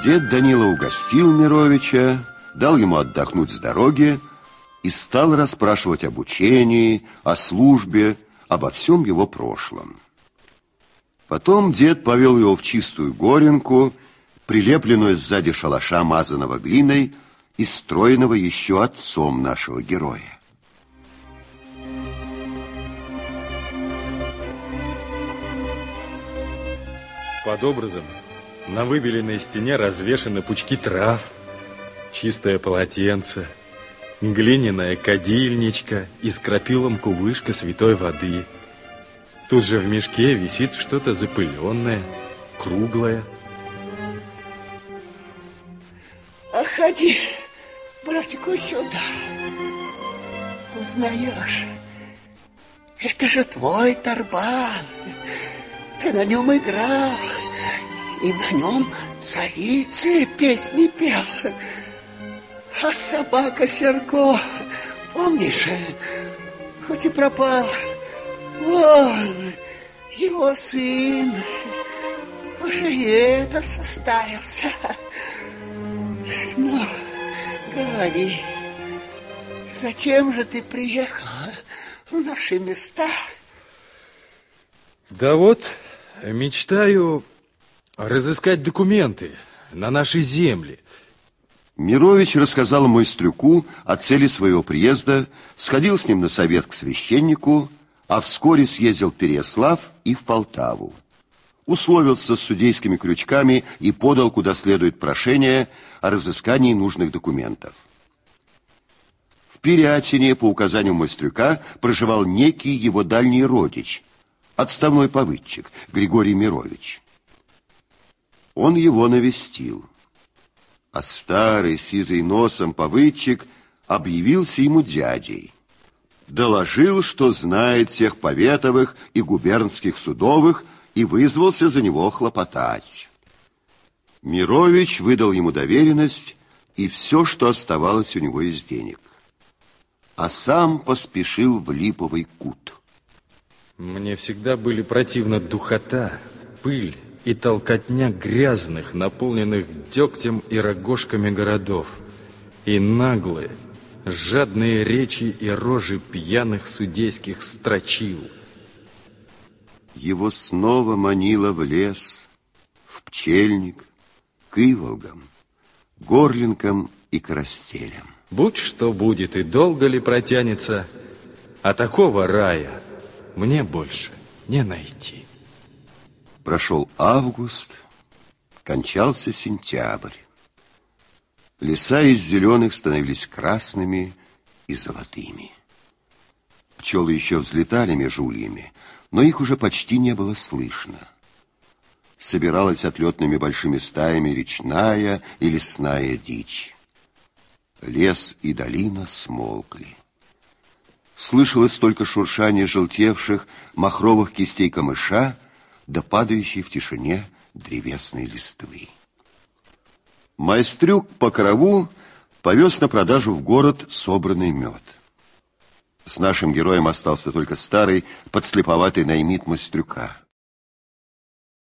Дед Данила угостил Мировича, дал ему отдохнуть с дороги и стал расспрашивать об учении, о службе, обо всем его прошлом. Потом дед повел его в чистую горенку, прилепленную сзади шалаша, мазаного глиной и стройного еще отцом нашего героя. Под образом на выбеленной стене развешаны пучки трав, чистое полотенце, глиняная кадильничка и с крапилом кувышка святой воды. Тут же в мешке висит что-то запыленное, круглое. Ходи, братику, сюда. Узнаешь, это же твой тарбан. Ты на нем играл, и на нем царицы песни пел. А собака Серко, помнишь, хоть и пропал, вон его сын, уже и этот составился. Ну, говори, зачем же ты приехал в наши места? Да вот, Мечтаю разыскать документы на нашей земле. Мирович рассказал Мойстрюку о цели своего приезда, сходил с ним на совет к священнику, а вскоре съездил в Переяслав и в Полтаву. Условился с судейскими крючками и подал, куда следует прошение о разыскании нужных документов. В Перятине, по указанию Мойстрюка, проживал некий его дальний родич – отставной повыдчик Григорий Мирович. Он его навестил, а старый сизый носом повыдчик объявился ему дядей. Доложил, что знает всех поветовых и губернских судовых и вызвался за него хлопотать. Мирович выдал ему доверенность и все, что оставалось у него из денег. А сам поспешил в липовый кут. Мне всегда были противна духота, пыль и толкотня грязных, наполненных дегтем и рогожками городов, и наглые, жадные речи и рожи пьяных судейских строчил. Его снова манило в лес, в пчельник, к иволгам, горлинкам и коростелям. Будь что будет и долго ли протянется, а такого рая — мне больше не найти. Прошел август, кончался сентябрь. Леса из зеленых становились красными и золотыми. Пчелы еще взлетали между ульями, но их уже почти не было слышно. Собиралась отлетными большими стаями речная и лесная дичь. Лес и долина смолкли слышалось только шуршание желтевших махровых кистей камыша да падающей в тишине древесной листвы. Майстрюк по корову повез на продажу в город собранный мед. С нашим героем остался только старый, подслеповатый наймит Майстрюка.